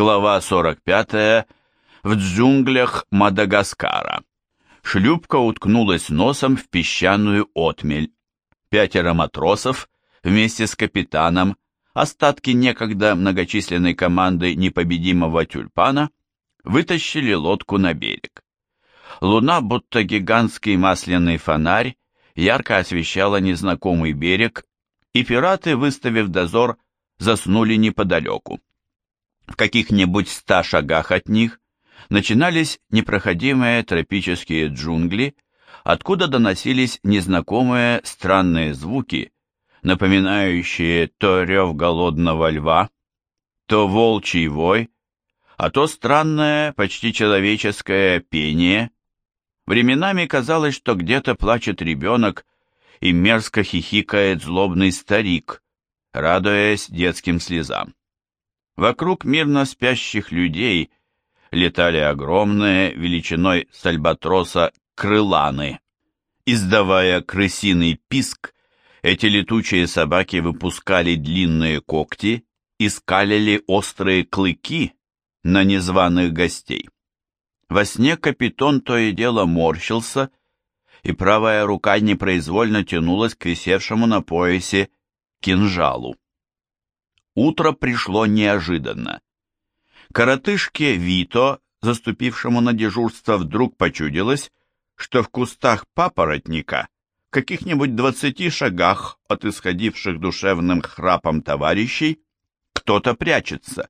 Глава 45. В джунглях Мадагаскара. Шлюпка уткнулась носом в песчаную отмель. Пятеро матросов вместе с капитаном, остатки некогда многочисленной команды непобедимого тюльпана, вытащили лодку на берег. Луна, будто гигантский масляный фонарь, ярко освещала незнакомый берег, и пираты, выставив дозор, заснули неподалеку. В каких-нибудь ста шагах от них начинались непроходимые тропические джунгли, откуда доносились незнакомые странные звуки, напоминающие то рев голодного льва, то волчий вой, а то странное, почти человеческое пение. Временами казалось, что где-то плачет ребенок и мерзко хихикает злобный старик, радуясь детским слезам. Вокруг мирно спящих людей летали огромные, величиной с альбатроса, крыланы. Издавая крысиный писк, эти летучие собаки выпускали длинные когти и скалили острые клыки на незваных гостей. Во сне капитон то и дело морщился, и правая рука непроизвольно тянулась к висевшему на поясе кинжалу. Утро пришло неожиданно. Коротышке Вито, заступившему на дежурство, вдруг почудилось, что в кустах папоротника, в каких-нибудь двадцати шагах от исходивших душевным храпом товарищей, кто-то прячется.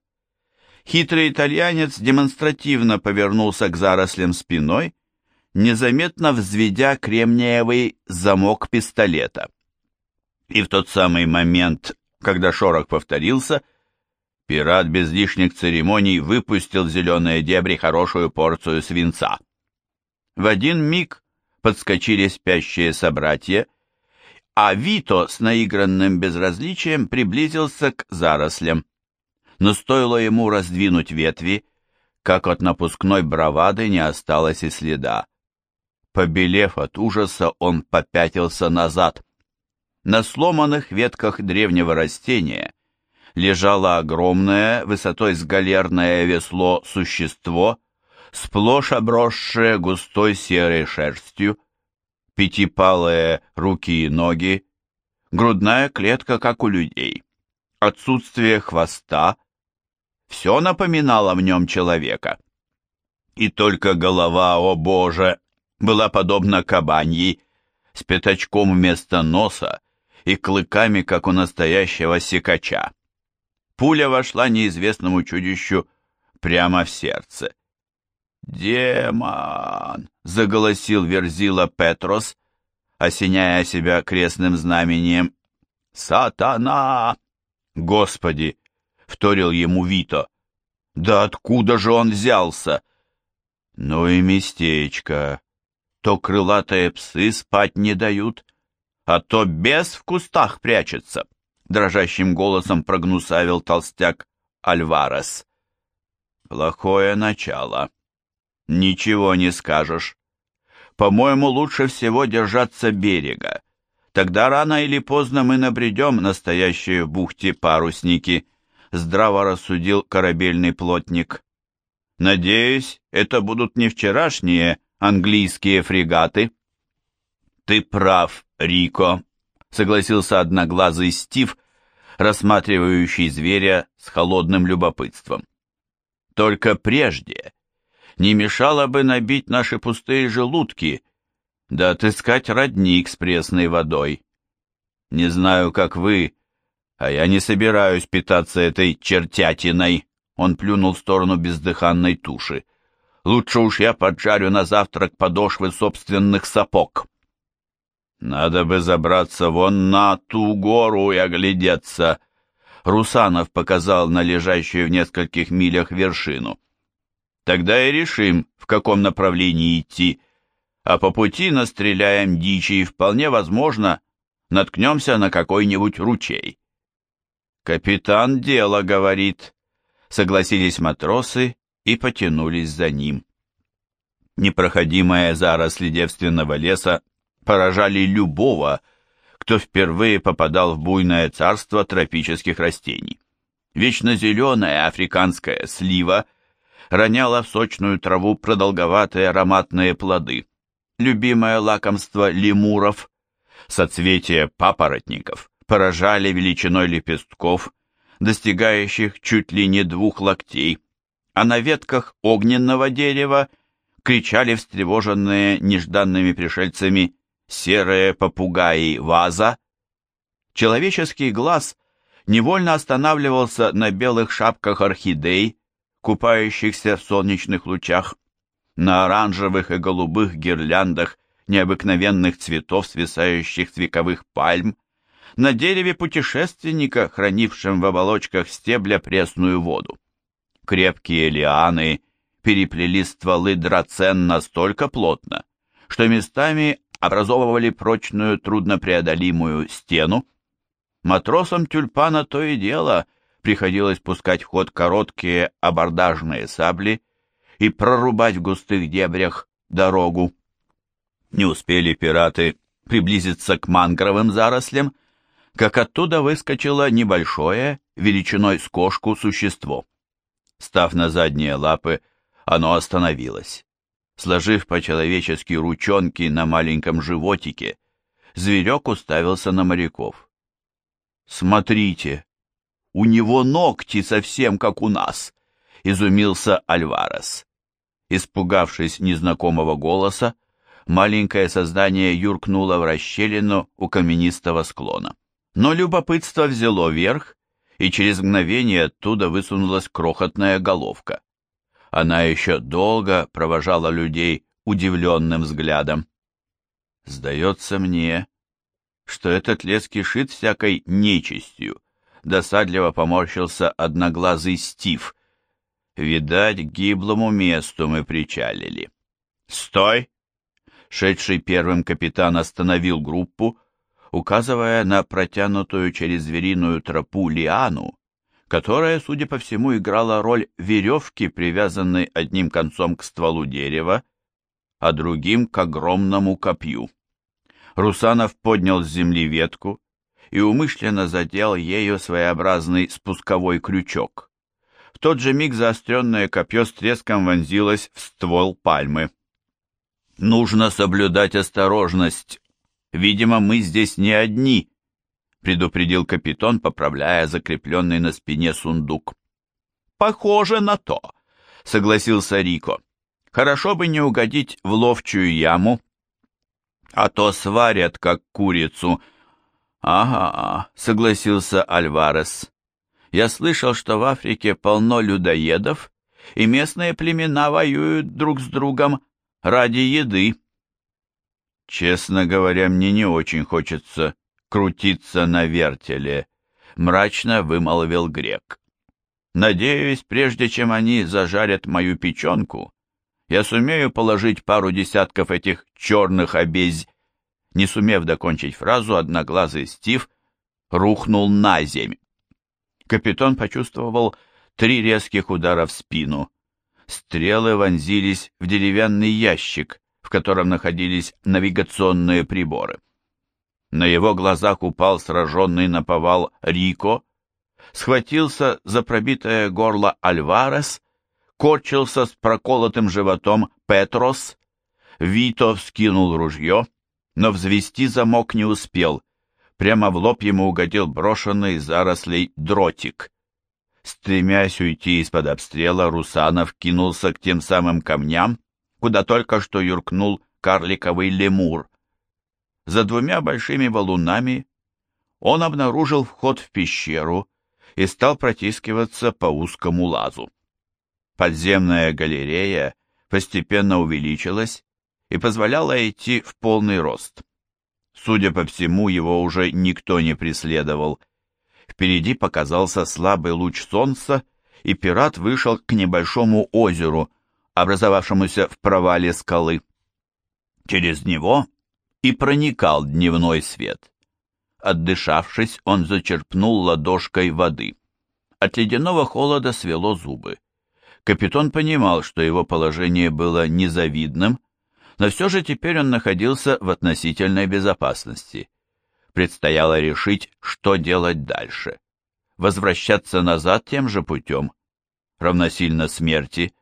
Хитрый итальянец демонстративно повернулся к зарослям спиной, незаметно взведя кремниевый замок пистолета. И в тот самый момент, когда шорох повторился, пират без лишних церемоний выпустил в зеленые дебри хорошую порцию свинца. В один миг подскочили спящие собратья, а Вито с наигранным безразличием приблизился к зарослям. Но стоило ему раздвинуть ветви, как от напускной бравады не осталось и следа. Побелев от ужаса, он попятился назад. На сломанных ветках древнего растения лежало огромное, высотой с галерное весло существо, сплошь обросшее густой серой шерстью, пятипалые руки и ноги, грудная клетка, как у людей, отсутствие хвоста, все напоминало в нем человека. И только голова, о боже, была подобна кабаньей, с пятачком вместо носа и клыками, как у настоящего секача. Пуля вошла неизвестному чудищу прямо в сердце. «Демон!» — заголосил Верзила Петрос, осеняя себя крестным знамением. «Сатана!» «Господи!» — вторил ему Вито. «Да откуда же он взялся?» «Ну и местечко. То крылатые псы спать не дают, а то бес в кустах прячется, дрожащим голосом прогнусавил толстяк Альварес. Плохое начало. Ничего не скажешь. По-моему, лучше всего держаться берега. Тогда рано или поздно мы набредем настоящие в бухте парусники, здраво рассудил корабельный плотник. Надеюсь, это будут не вчерашние английские фрегаты. «Ты прав, Рико», — согласился одноглазый Стив, рассматривающий зверя с холодным любопытством. «Только прежде не мешало бы набить наши пустые желудки, да отыскать родник с пресной водой. Не знаю, как вы, а я не собираюсь питаться этой чертятиной», — он плюнул в сторону бездыханной туши. «Лучше уж я поджарю на завтрак подошвы собственных сапог». Надо бы забраться вон на ту гору и оглядеться. Русанов показал на лежащую в нескольких милях вершину. Тогда и решим, в каком направлении идти, а по пути настреляем дичи и вполне возможно наткнемся на какой-нибудь ручей. Капитан дело говорит, согласились матросы и потянулись за ним. Непроходимая заросли девственного леса поражали любого, кто впервые попадал в буйное царство тропических растений. Вечно зеленая африканская слива роняла в сочную траву продолговатые ароматные плоды, любимое лакомство лемуров, соцветия папоротников поражали величиной лепестков, достигающих чуть ли не двух локтей, а на ветках огненного дерева кричали встревоженные нежданными пришельцами серые попугаи ваза. Человеческий глаз невольно останавливался на белых шапках орхидей, купающихся в солнечных лучах, на оранжевых и голубых гирляндах необыкновенных цветов, свисающих с вековых пальм, на дереве путешественника, хранившем в оболочках стебля пресную воду. Крепкие лианы переплели стволы драцен настолько плотно, что местами образовывали прочную труднопреодолимую стену. Матросам тюльпана то и дело приходилось пускать в ход короткие абордажные сабли и прорубать в густых дебрях дорогу. Не успели пираты приблизиться к мангровым зарослям, как оттуда выскочило небольшое, величиной с кошку, существо. Став на задние лапы, оно остановилось. Сложив по-человечески ручонки на маленьком животике, зверек уставился на моряков. «Смотрите, у него ногти совсем как у нас!» — изумился Альварес. Испугавшись незнакомого голоса, маленькое создание юркнуло в расщелину у каменистого склона. Но любопытство взяло верх, и через мгновение оттуда высунулась крохотная головка. Она еще долго провожала людей удивленным взглядом. «Сдается мне, что этот лес кишит всякой нечистью», досадливо поморщился одноглазый Стив. «Видать, к гиблому месту мы причалили». «Стой!» Шедший первым капитан остановил группу, указывая на протянутую через звериную тропу лиану, которая, судя по всему, играла роль веревки, привязанной одним концом к стволу дерева, а другим к огромному копью. Русанов поднял с земли ветку и умышленно задел ею своеобразный спусковой крючок. В тот же миг заостренное копье с треском вонзилось в ствол пальмы. «Нужно соблюдать осторожность. Видимо, мы здесь не одни», предупредил капитан, поправляя закрепленный на спине сундук. «Похоже на то», — согласился Рико. «Хорошо бы не угодить в ловчую яму, а то сварят, как курицу». «Ага», — согласился Альварес. «Я слышал, что в Африке полно людоедов, и местные племена воюют друг с другом ради еды». «Честно говоря, мне не очень хочется крутиться на вертеле», — мрачно вымолвил грек. «Надеюсь, прежде чем они зажарят мою печенку, я сумею положить пару десятков этих черных обезь». Не сумев докончить фразу, одноглазый Стив рухнул на земь. Капитан почувствовал три резких удара в спину. Стрелы вонзились в деревянный ящик, в котором находились навигационные приборы. На его глазах упал сраженный на повал Рико, схватился за пробитое горло Альварес, корчился с проколотым животом Петрос, Вито вскинул ружье, но взвести замок не успел, прямо в лоб ему угодил брошенный из зарослей дротик. Стремясь уйти из-под обстрела, Русанов кинулся к тем самым камням, куда только что юркнул карликовый лемур. За двумя большими валунами он обнаружил вход в пещеру и стал протискиваться по узкому лазу. Подземная галерея постепенно увеличилась и позволяла идти в полный рост. Судя по всему, его уже никто не преследовал. Впереди показался слабый луч солнца, и пират вышел к небольшому озеру, образовавшемуся в провале скалы. Через него и проникал дневной свет. Отдышавшись, он зачерпнул ладошкой воды. От ледяного холода свело зубы. Капитан понимал, что его положение было незавидным, но все же теперь он находился в относительной безопасности. Предстояло решить, что делать дальше. возвращаться назад тем же путем, равносильно смерти,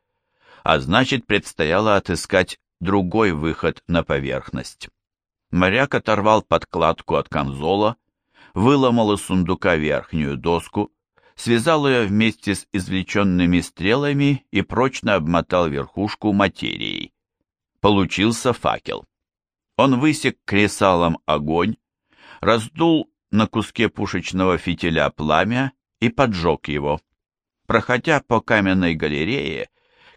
а значит предстояло отыскать другой выход на поверхность. Моряк оторвал подкладку от камзола, выломал из сундука верхнюю доску, связал ее вместе с извлеченными стрелами и прочно обмотал верхушку материей. Получился факел. Он высек кресалом огонь, раздул на куске пушечного фитиля пламя и поджег его. Проходя по каменной галерее,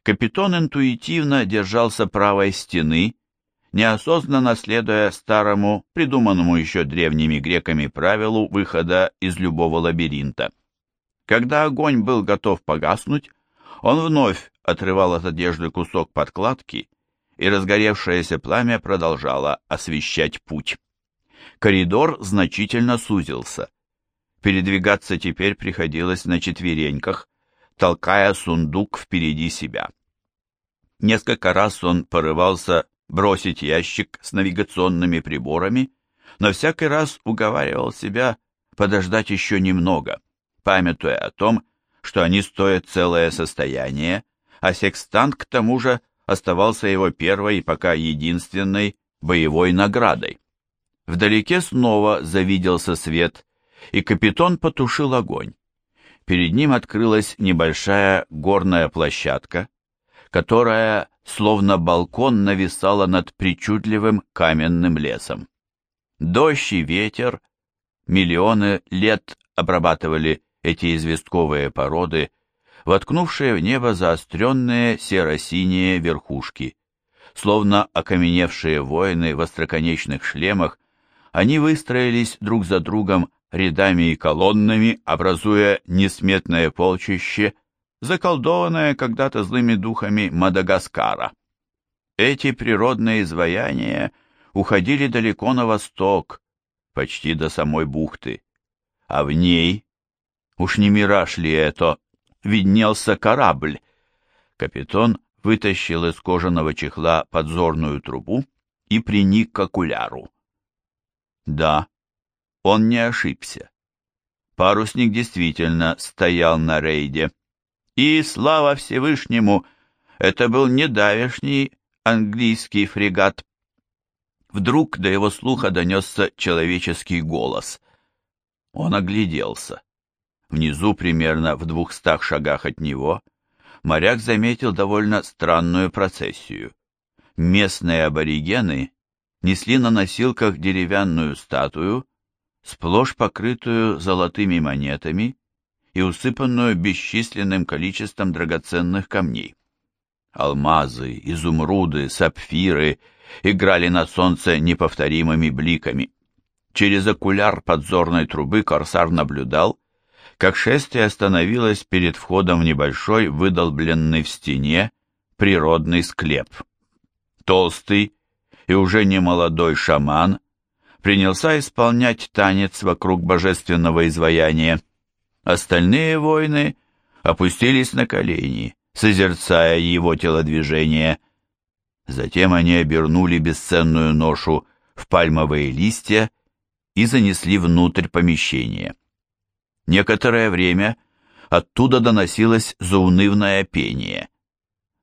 капитан интуитивно держался правой стены, неосознанно следуя старому, придуманному еще древними греками правилу выхода из любого лабиринта. Когда огонь был готов погаснуть, он вновь отрывал от одежды кусок подкладки, и разгоревшееся пламя продолжало освещать путь. Коридор значительно сузился. Передвигаться теперь приходилось на четвереньках, толкая сундук впереди себя. Несколько раз он порывался бросить ящик с навигационными приборами, но всякий раз уговаривал себя подождать еще немного, памятуя о том, что они стоят целое состояние, а секстант к тому же оставался его первой и пока единственной боевой наградой. Вдалеке снова завиделся свет, и капитан потушил огонь. Перед ним открылась небольшая горная площадка, которая, словно балкон, нависала над причудливым каменным лесом. Дождь и ветер миллионы лет обрабатывали эти известковые породы, воткнувшие в небо заостренные серо-синие верхушки. Словно окаменевшие воины в остроконечных шлемах, они выстроились друг за другом рядами и колоннами, образуя несметное полчище, заколдованное когда-то злыми духами Мадагаскара. Эти природные изваяния уходили далеко на восток, почти до самой бухты, а в ней, уж не мираж ли это, виднелся корабль. Капитан вытащил из кожаного чехла подзорную трубу и приник к окуляру. Да, он не ошибся. Парусник действительно стоял на рейде. И, слава Всевышнему, это был не давешний английский фрегат. Вдруг до его слуха донесся человеческий голос. Он огляделся. Внизу, примерно в двухстах шагах от него, моряк заметил довольно странную процессию. Местные аборигены несли на носилках деревянную статую, сплошь покрытую золотыми монетами и усыпанную бесчисленным количеством драгоценных камней. Алмазы, изумруды, сапфиры играли на солнце неповторимыми бликами. Через окуляр подзорной трубы корсар наблюдал, как шествие остановилось перед входом в небольшой, выдолбленный в стене, природный склеп. Толстый и уже не молодой шаман принялся исполнять танец вокруг божественного изваяния. Остальные воины опустились на колени, созерцая его телодвижение. Затем они обернули бесценную ношу в пальмовые листья и занесли внутрь помещения. Некоторое время оттуда доносилось заунывное пение.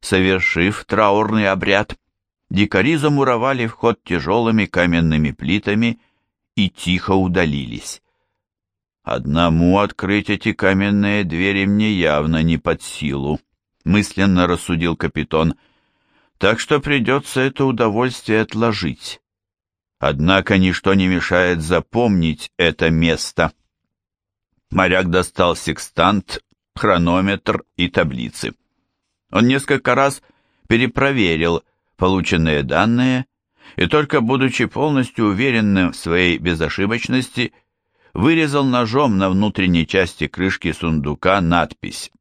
Совершив траурный обряд, дикари замуровали вход тяжелыми каменными плитами и тихо удалились. Одному открыть эти каменные двери мне явно не под силу, мысленно рассудил капитан, так что придется это удовольствие отложить. Однако ничто не мешает запомнить это место. Моряк достал секстант, хронометр и таблицы. Он несколько раз перепроверил полученные данные и только будучи полностью уверенным в своей безошибочности, вырезал ножом на внутренней части крышки сундука надпись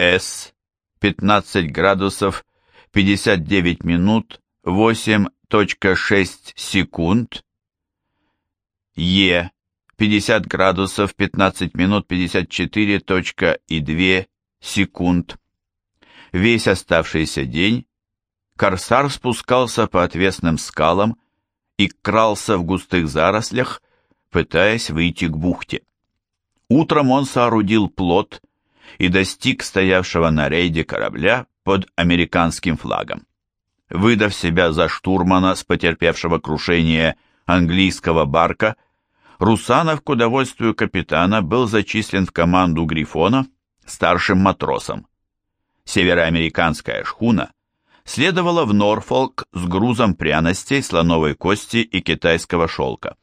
«С. 15 градусов 59 минут 8.6 секунд. Е. 50 градусов 15 минут 54.2 секунд. Весь оставшийся день корсар спускался по отвесным скалам и крался в густых зарослях, пытаясь выйти к бухте. Утром он соорудил плот и достиг стоявшего на рейде корабля под американским флагом. Выдав себя за штурмана с потерпевшего крушение английского барка, Русанов к удовольствию капитана был зачислен в команду «Грифона» старшим матросом. Североамериканская шхуна следовала в Норфолк с грузом пряностей, слоновой кости и китайского шелка.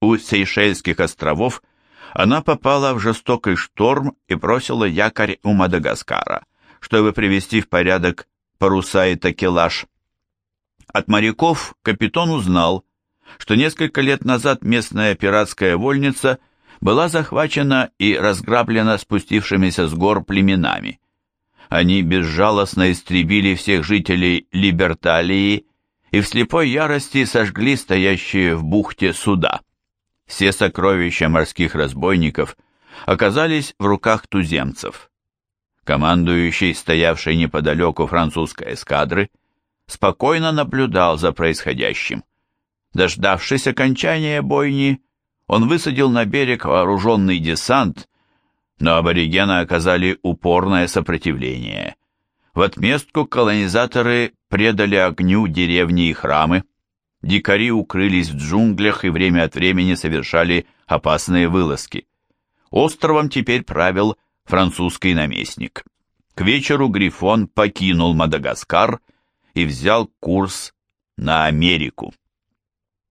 У Сейшельских островов она попала в жестокий шторм и бросила якорь у Мадагаскара, чтобы привести в порядок паруса и такелаж. От моряков капитан узнал, что несколько лет назад местная пиратская вольница была захвачена и разграблена спустившимися с гор племенами. Они безжалостно истребили всех жителей Либерталии и в слепой ярости сожгли стоящие в бухте суда. Все сокровища морских разбойников оказались в руках туземцев. Командующий, стоявший неподалеку французской эскадры, спокойно наблюдал за происходящим. Дождавшись окончания бойни, он высадил на берег вооруженный десант, но аборигены оказали упорное сопротивление. В отместку колонизаторы предали огню деревни и храмы, Дикари укрылись в джунглях и время от времени совершали опасные вылазки. Островом теперь правил французский наместник. К вечеру Грифон покинул Мадагаскар и взял курс на Америку.